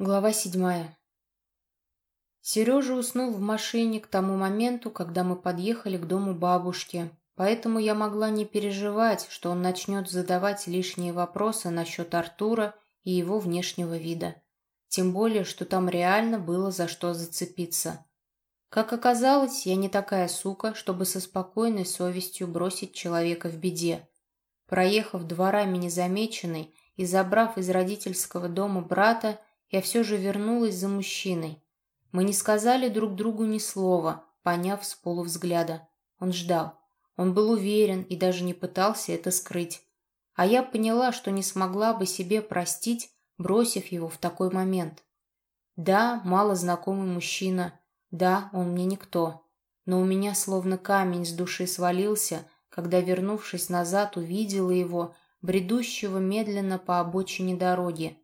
Глава седьмая. Сережа уснул в машине к тому моменту, когда мы подъехали к дому бабушки, поэтому я могла не переживать, что он начнет задавать лишние вопросы насчет Артура и его внешнего вида. Тем более, что там реально было за что зацепиться. Как оказалось, я не такая сука, чтобы со спокойной совестью бросить человека в беде. Проехав дворами незамеченной и забрав из родительского дома брата, я все же вернулась за мужчиной. Мы не сказали друг другу ни слова, поняв с полувзгляда. Он ждал. Он был уверен и даже не пытался это скрыть. А я поняла, что не смогла бы себе простить, бросив его в такой момент. Да, мало знакомый мужчина. Да, он мне никто. Но у меня словно камень с души свалился, когда, вернувшись назад, увидела его, бредущего медленно по обочине дороги.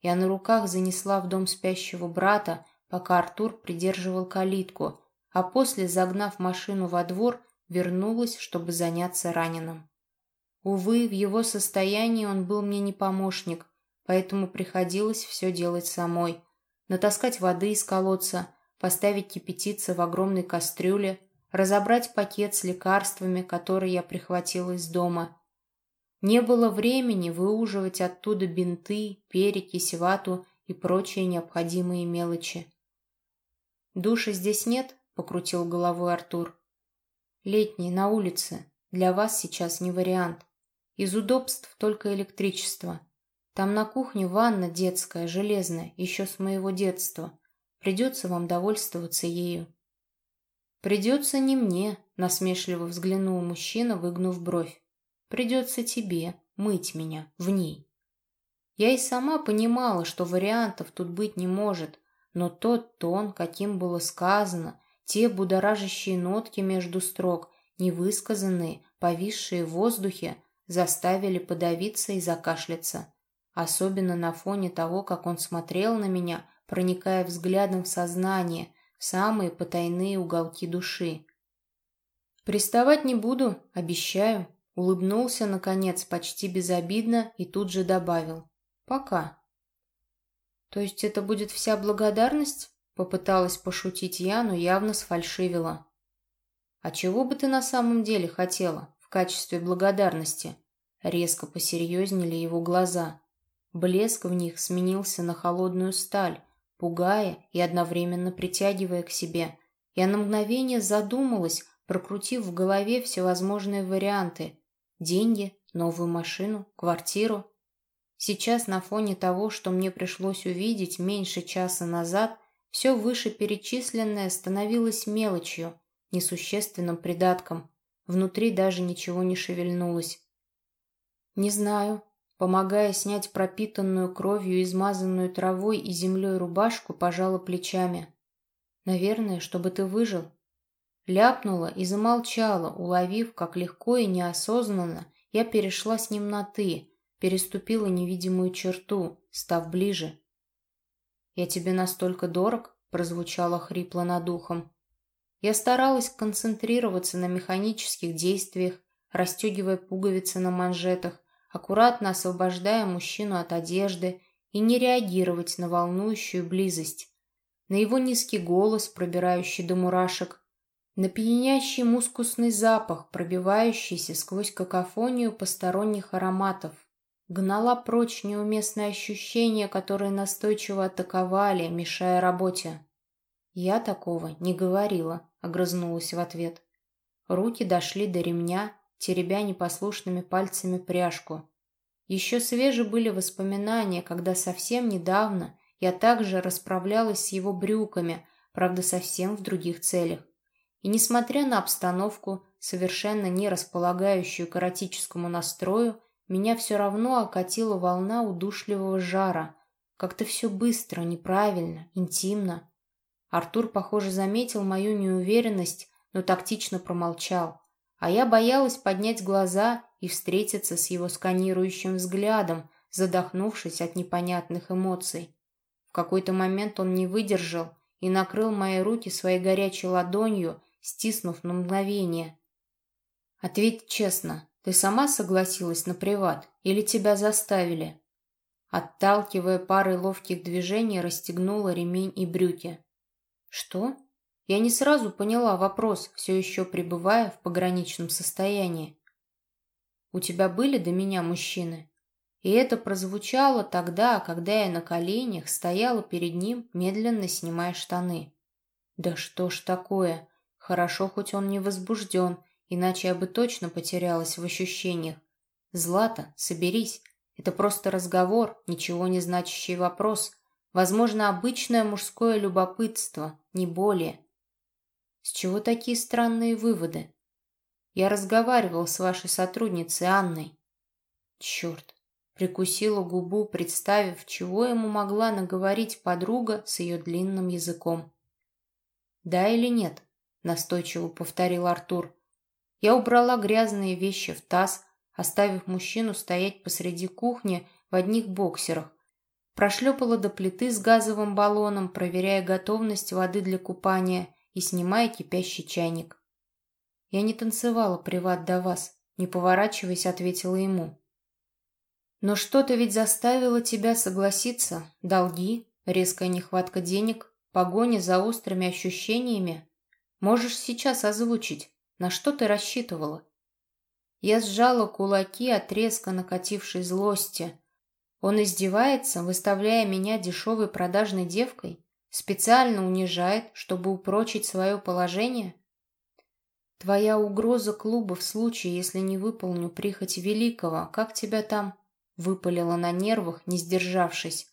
Я на руках занесла в дом спящего брата, пока Артур придерживал калитку, а после, загнав машину во двор, вернулась, чтобы заняться раненым. Увы, в его состоянии он был мне не помощник, поэтому приходилось все делать самой. Натаскать воды из колодца, поставить кипятиться в огромной кастрюле, разобрать пакет с лекарствами, которые я прихватила из дома, не было времени выуживать оттуда бинты, перекись, вату и прочие необходимые мелочи. «Душа здесь нет?» — покрутил головой Артур. «Летний, на улице. Для вас сейчас не вариант. Из удобств только электричество. Там на кухне ванна детская, железная, еще с моего детства. Придется вам довольствоваться ею». «Придется не мне», — насмешливо взглянул мужчина, выгнув бровь. Придется тебе мыть меня в ней. Я и сама понимала, что вариантов тут быть не может, но тот тон, каким было сказано, те будоражащие нотки между строк, невысказанные, повисшие в воздухе, заставили подавиться и закашляться. Особенно на фоне того, как он смотрел на меня, проникая взглядом в сознание, в самые потайные уголки души. «Приставать не буду, обещаю», Улыбнулся, наконец, почти безобидно и тут же добавил. «Пока». «То есть это будет вся благодарность?» Попыталась пошутить я, но явно сфальшивила. «А чего бы ты на самом деле хотела в качестве благодарности?» Резко посерьезнели его глаза. Блеск в них сменился на холодную сталь, пугая и одновременно притягивая к себе. Я на мгновение задумалась, прокрутив в голове всевозможные варианты, Деньги, новую машину, квартиру. Сейчас на фоне того, что мне пришлось увидеть меньше часа назад, все вышеперечисленное становилось мелочью, несущественным придатком. Внутри даже ничего не шевельнулось. Не знаю. Помогая снять пропитанную кровью, измазанную травой и землей рубашку, пожала плечами. Наверное, чтобы ты выжил. Ляпнула и замолчала, уловив, как легко и неосознанно я перешла с ним на «ты», переступила невидимую черту, став ближе. «Я тебе настолько дорог?» — прозвучало хрипло над ухом. Я старалась концентрироваться на механических действиях, расстегивая пуговицы на манжетах, аккуратно освобождая мужчину от одежды и не реагировать на волнующую близость. На его низкий голос, пробирающий до мурашек, на пьянящий мускусный запах, пробивающийся сквозь какофонию посторонних ароматов. Гнала прочь неуместные ощущения, которые настойчиво атаковали, мешая работе. «Я такого не говорила», — огрызнулась в ответ. Руки дошли до ремня, теребя непослушными пальцами пряжку. Еще свежи были воспоминания, когда совсем недавно я также расправлялась с его брюками, правда, совсем в других целях. И несмотря на обстановку, совершенно не располагающую к эротическому настрою, меня все равно окатила волна удушливого жара. Как-то все быстро, неправильно, интимно. Артур, похоже, заметил мою неуверенность, но тактично промолчал. А я боялась поднять глаза и встретиться с его сканирующим взглядом, задохнувшись от непонятных эмоций. В какой-то момент он не выдержал и накрыл мои руки своей горячей ладонью, стиснув на мгновение. «Ответь честно, ты сама согласилась на приват или тебя заставили?» Отталкивая парой ловких движений, расстегнула ремень и брюки. «Что?» Я не сразу поняла вопрос, все еще пребывая в пограничном состоянии. «У тебя были до меня мужчины?» И это прозвучало тогда, когда я на коленях стояла перед ним, медленно снимая штаны. «Да что ж такое? Хорошо, хоть он не возбужден, иначе я бы точно потерялась в ощущениях. Злата, соберись. Это просто разговор, ничего не значащий вопрос. Возможно, обычное мужское любопытство, не более. С чего такие странные выводы? Я разговаривал с вашей сотрудницей Анной. Черт. Прикусила губу, представив, чего ему могла наговорить подруга с ее длинным языком. «Да или нет?» – настойчиво повторил Артур. Я убрала грязные вещи в таз, оставив мужчину стоять посреди кухни в одних боксерах. Прошлепала до плиты с газовым баллоном, проверяя готовность воды для купания и снимая кипящий чайник. «Я не танцевала приват до вас», — не поворачиваясь, ответила ему. «Но что-то ведь заставило тебя согласиться. Долги, резкая нехватка денег, погоня за острыми ощущениями. Можешь сейчас озвучить, на что ты рассчитывала?» Я сжала кулаки от резко накатившей злости. Он издевается, выставляя меня дешевой продажной девкой? Специально унижает, чтобы упрочить свое положение? Твоя угроза клуба в случае, если не выполню прихоть великого, как тебя там? Выпалила на нервах, не сдержавшись.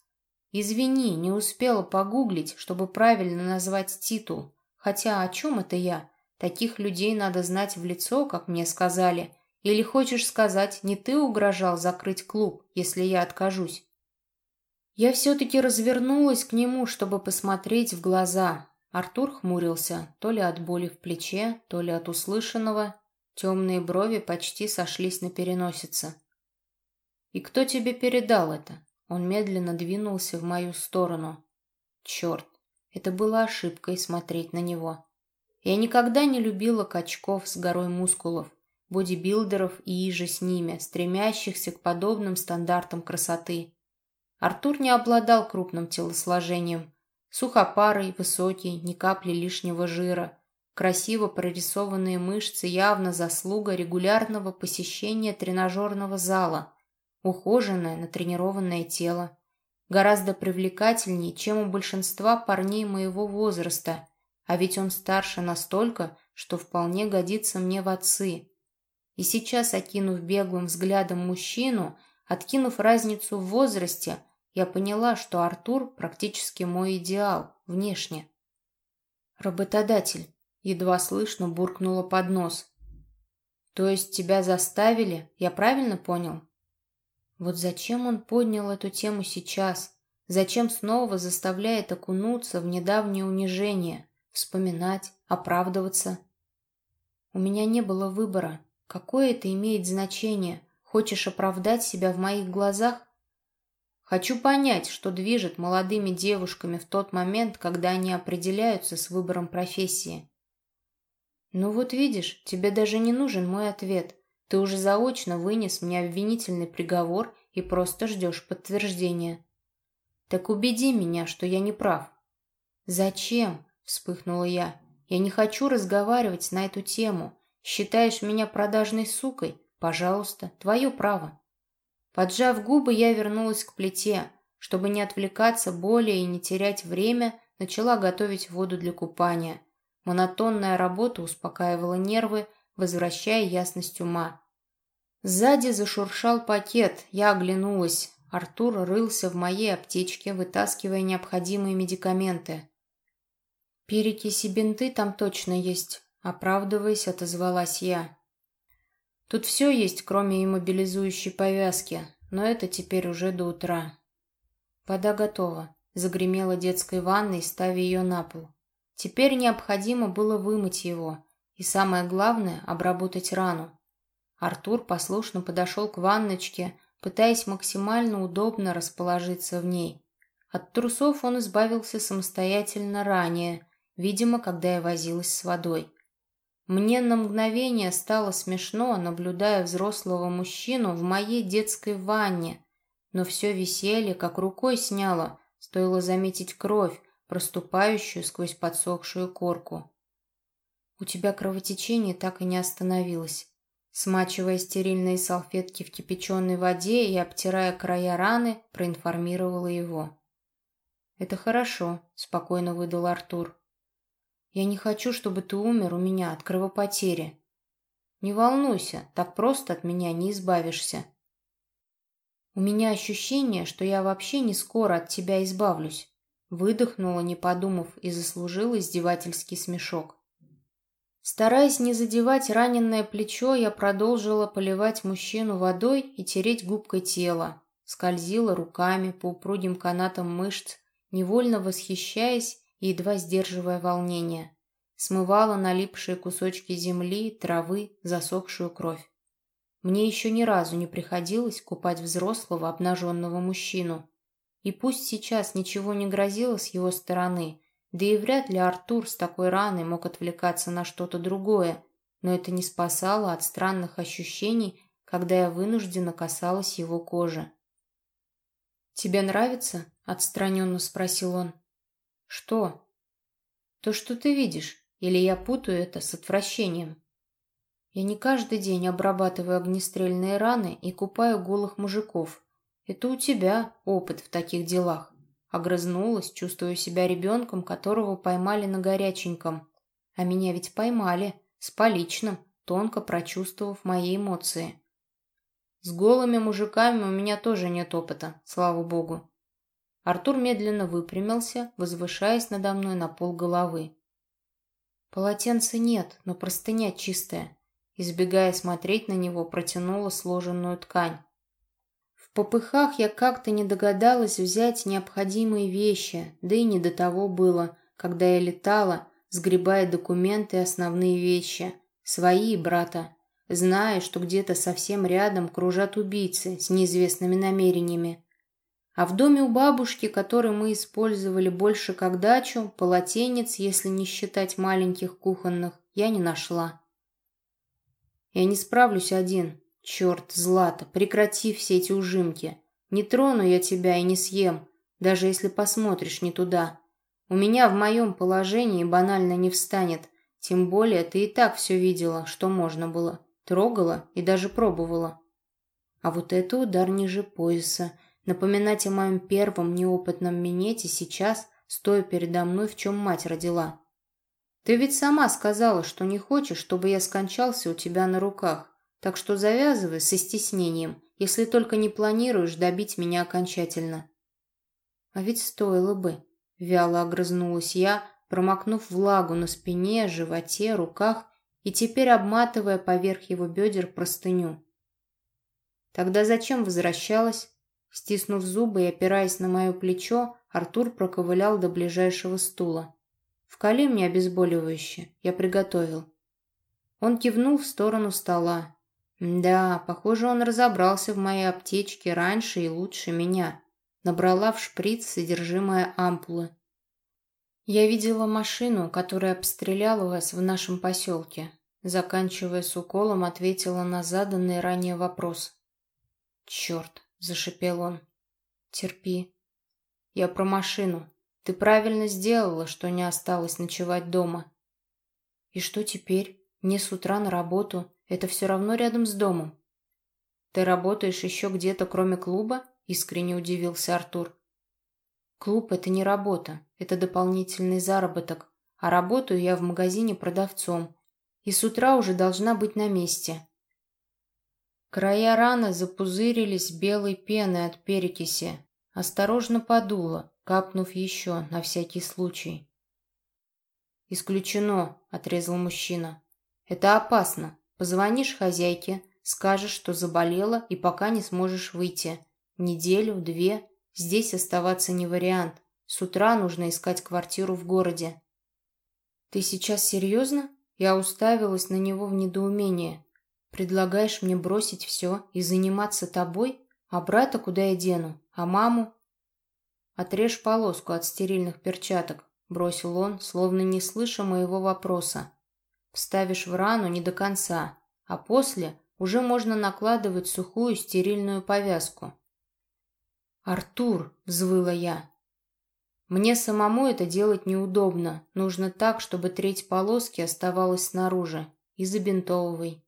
Извини, не успела погуглить, чтобы правильно назвать титул. Хотя о чем это я? Таких людей надо знать в лицо, как мне сказали. Или хочешь сказать, не ты угрожал закрыть клуб, если я откажусь? Я все-таки развернулась к нему, чтобы посмотреть в глаза. Артур хмурился, то ли от боли в плече, то ли от услышанного. Темные брови почти сошлись на переносице. «И кто тебе передал это?» Он медленно двинулся в мою сторону. «Черт, это была ошибкой смотреть на него. Я никогда не любила качков с горой мускулов, бодибилдеров и иже с ними, стремящихся к подобным стандартам красоты. Артур не обладал крупным телосложением. Сухопарый, высокий, ни капли лишнего жира. Красиво прорисованные мышцы явно заслуга регулярного посещения тренажерного зала. Ухоженное, натренированное тело. Гораздо привлекательнее, чем у большинства парней моего возраста. А ведь он старше настолько, что вполне годится мне в отцы. И сейчас, окинув беглым взглядом мужчину, Откинув разницу в возрасте, я поняла, что Артур практически мой идеал, внешне. «Работодатель», — едва слышно буркнула под нос. «То есть тебя заставили? Я правильно понял?» Вот зачем он поднял эту тему сейчас? Зачем снова заставляет окунуться в недавнее унижение, вспоминать, оправдываться? У меня не было выбора. Какое это имеет значение? Хочешь оправдать себя в моих глазах? Хочу понять, что движет молодыми девушками в тот момент, когда они определяются с выбором профессии. Ну вот видишь, тебе даже не нужен мой ответ. Ты уже заочно вынес мне обвинительный приговор и просто ждешь подтверждения. Так убеди меня, что я не прав. Зачем? Вспыхнула я. Я не хочу разговаривать на эту тему. Считаешь меня продажной сукой? Пожалуйста, твое право. Поджав губы, я вернулась к плите. Чтобы не отвлекаться более и не терять время, начала готовить воду для купания. Монотонная работа успокаивала нервы, возвращая ясность ума. Сзади зашуршал пакет, я оглянулась. Артур рылся в моей аптечке, вытаскивая необходимые медикаменты. «Перекиси бинты там точно есть», — оправдываясь, отозвалась я. Тут все есть, кроме иммобилизующей повязки, но это теперь уже до утра. Вода готова. Загремела детской ванной, ставя ее на пол. Теперь необходимо было вымыть его. И самое главное – обработать рану. Артур послушно подошел к ванночке, пытаясь максимально удобно расположиться в ней. От трусов он избавился самостоятельно ранее, видимо, когда я возилась с водой. Мне на мгновение стало смешно, наблюдая взрослого мужчину в моей детской ванне, но все веселье как рукой сняло, стоило заметить кровь, проступающую сквозь подсохшую корку. «У тебя кровотечение так и не остановилось». Смачивая стерильные салфетки в кипяченой воде и обтирая края раны, проинформировала его. «Это хорошо», — спокойно выдал Артур. «Я не хочу, чтобы ты умер у меня от кровопотери. Не волнуйся, так просто от меня не избавишься. У меня ощущение, что я вообще не скоро от тебя избавлюсь». Выдохнула, не подумав, и заслужила издевательский смешок. Стараясь не задевать раненое плечо, я продолжила поливать мужчину водой и тереть губкой тело. Скользила руками по упругим канатам мышц, невольно восхищаясь и едва сдерживая волнение. Смывала налипшие кусочки земли, травы, засохшую кровь. Мне еще ни разу не приходилось купать взрослого обнаженного мужчину. И пусть сейчас ничего не грозило с его стороны, да и вряд ли Артур с такой раной мог отвлекаться на что-то другое, но это не спасало от странных ощущений, когда я вынужденно касалась его кожи. «Тебе нравится?» — отстраненно спросил он. «Что?» «То, что ты видишь, или я путаю это с отвращением?» «Я не каждый день обрабатываю огнестрельные раны и купаю голых мужиков. Это у тебя опыт в таких делах. Огрызнулась, чувствуя себя ребенком, которого поймали на горяченьком. А меня ведь поймали, с поличным, тонко прочувствовав мои эмоции. С голыми мужиками у меня тоже нет опыта, слава богу. Артур медленно выпрямился, возвышаясь надо мной на пол головы. Полотенца нет, но простыня чистая. Избегая смотреть на него, протянула сложенную ткань попыхах я как-то не догадалась взять необходимые вещи, да и не до того было, когда я летала, сгребая документы и основные вещи, свои и брата, зная, что где-то совсем рядом кружат убийцы с неизвестными намерениями. А в доме у бабушки, который мы использовали больше как дачу, полотенец, если не считать маленьких кухонных, я не нашла. Я не справлюсь один, «Черт, Злата, прекрати все эти ужимки. Не трону я тебя и не съем, даже если посмотришь не туда. У меня в моем положении банально не встанет, тем более ты и так все видела, что можно было. Трогала и даже пробовала. А вот это удар ниже пояса. Напоминать о моем первом неопытном минете сейчас, стоя передо мной, в чем мать родила. Ты ведь сама сказала, что не хочешь, чтобы я скончался у тебя на руках. Так что завязывай со стеснением, если только не планируешь добить меня окончательно. А ведь стоило бы. Вяло огрызнулась я, промокнув влагу на спине, животе, руках и теперь обматывая поверх его бедер простыню. Тогда зачем возвращалась? Стиснув зубы и опираясь на мое плечо, Артур проковылял до ближайшего стула. «Вкали мне обезболивающее. Я приготовил». Он кивнул в сторону стола, да, похоже, он разобрался в моей аптечке раньше и лучше меня. Набрала в шприц содержимое ампулы. Я видела машину, которая обстреляла вас в нашем поселке. Заканчивая с уколом, ответила на заданный ранее вопрос. «Черт!» – зашипел он. «Терпи. Я про машину. Ты правильно сделала, что не осталось ночевать дома». «И что теперь? Мне с утра на работу. Это все равно рядом с домом. Ты работаешь еще где-то, кроме клуба? Искренне удивился Артур. Клуб – это не работа, это дополнительный заработок. А работаю я в магазине продавцом. И с утра уже должна быть на месте. Края раны запузырились белой пеной от перекиси. Осторожно подуло, капнув еще на всякий случай. «Исключено», — отрезал мужчина. «Это опасно. Позвонишь хозяйке, скажешь, что заболела и пока не сможешь выйти. Неделю, две. Здесь оставаться не вариант. С утра нужно искать квартиру в городе. Ты сейчас серьезно? Я уставилась на него в недоумении. Предлагаешь мне бросить все и заниматься тобой? А брата куда я дену? А маму? Отрежь полоску от стерильных перчаток, бросил он, словно не слыша моего вопроса. Вставишь в рану не до конца, а, после уже можно накладывать сухую стерильную повязку. «Артур!» — взвыла я. Мне самому это делать неудобно. Нужно так, чтобы треть полоски оставалась снаружи. И забинтовывай.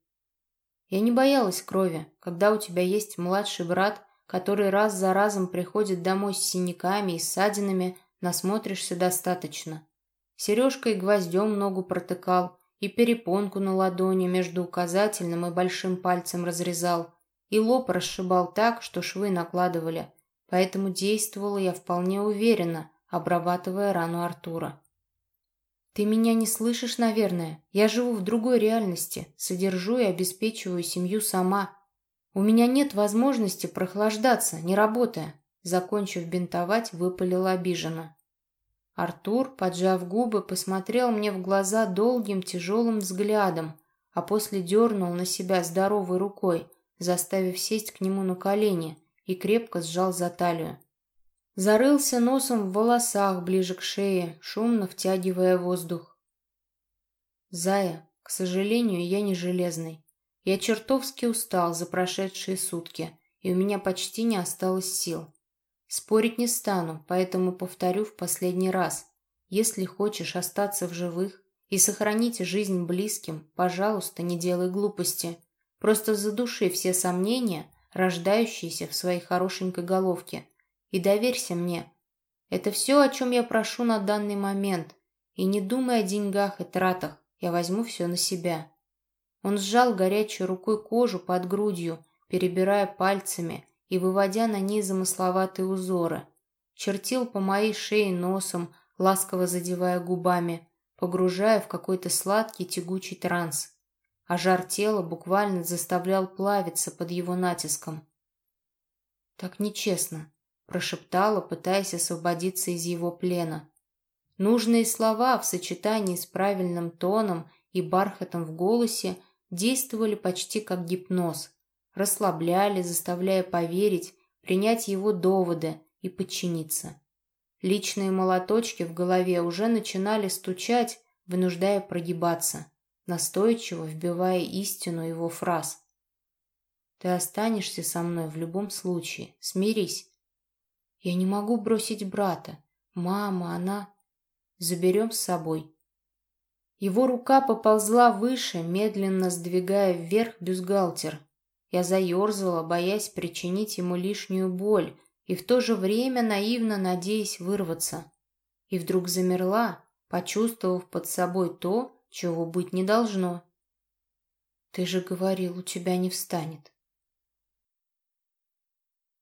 Я не боялась крови. Когда у тебя есть младший брат, который раз за разом приходит домой с синяками и ссадинами, насмотришься достаточно. Сережкой гвоздем ногу протыкал и перепонку на ладони между указательным и большим пальцем разрезал, и лоб расшибал так, что швы накладывали. Поэтому действовала я вполне уверенно, обрабатывая рану Артура. «Ты меня не слышишь, наверное. Я живу в другой реальности, содержу и обеспечиваю семью сама. У меня нет возможности прохлаждаться, не работая». Закончив бинтовать, выпалила обиженно. Артур, поджав губы, посмотрел мне в глаза долгим тяжелым взглядом, а после дернул на себя здоровой рукой, заставив сесть к нему на колени, и крепко сжал за талию. Зарылся носом в волосах ближе к шее, шумно втягивая воздух. «Зая, к сожалению, я не железный. Я чертовски устал за прошедшие сутки, и у меня почти не осталось сил. Спорить не стану, поэтому повторю в последний раз. Если хочешь остаться в живых и сохранить жизнь близким, пожалуйста, не делай глупости. Просто задуши все сомнения, рождающиеся в своей хорошенькой головке» и доверься мне. Это все, о чем я прошу на данный момент. И не думай о деньгах и тратах, я возьму все на себя». Он сжал горячей рукой кожу под грудью, перебирая пальцами и выводя на ней замысловатые узоры. Чертил по моей шее носом, ласково задевая губами, погружая в какой-то сладкий тягучий транс. А жар тела буквально заставлял плавиться под его натиском. Так нечестно прошептала, пытаясь освободиться из его плена. Нужные слова в сочетании с правильным тоном и бархатом в голосе действовали почти как гипноз, расслабляли, заставляя поверить, принять его доводы и подчиниться. Личные молоточки в голове уже начинали стучать, вынуждая прогибаться, настойчиво вбивая истину его фраз. «Ты останешься со мной в любом случае. Смирись. Я не могу бросить брата. Мама, она... Заберем с собой. Его рука поползла выше, медленно сдвигая вверх бюстгальтер. Я заерзала, боясь причинить ему лишнюю боль, и в то же время наивно надеясь вырваться. И вдруг замерла, почувствовав под собой то, чего быть не должно. «Ты же говорил, у тебя не встанет».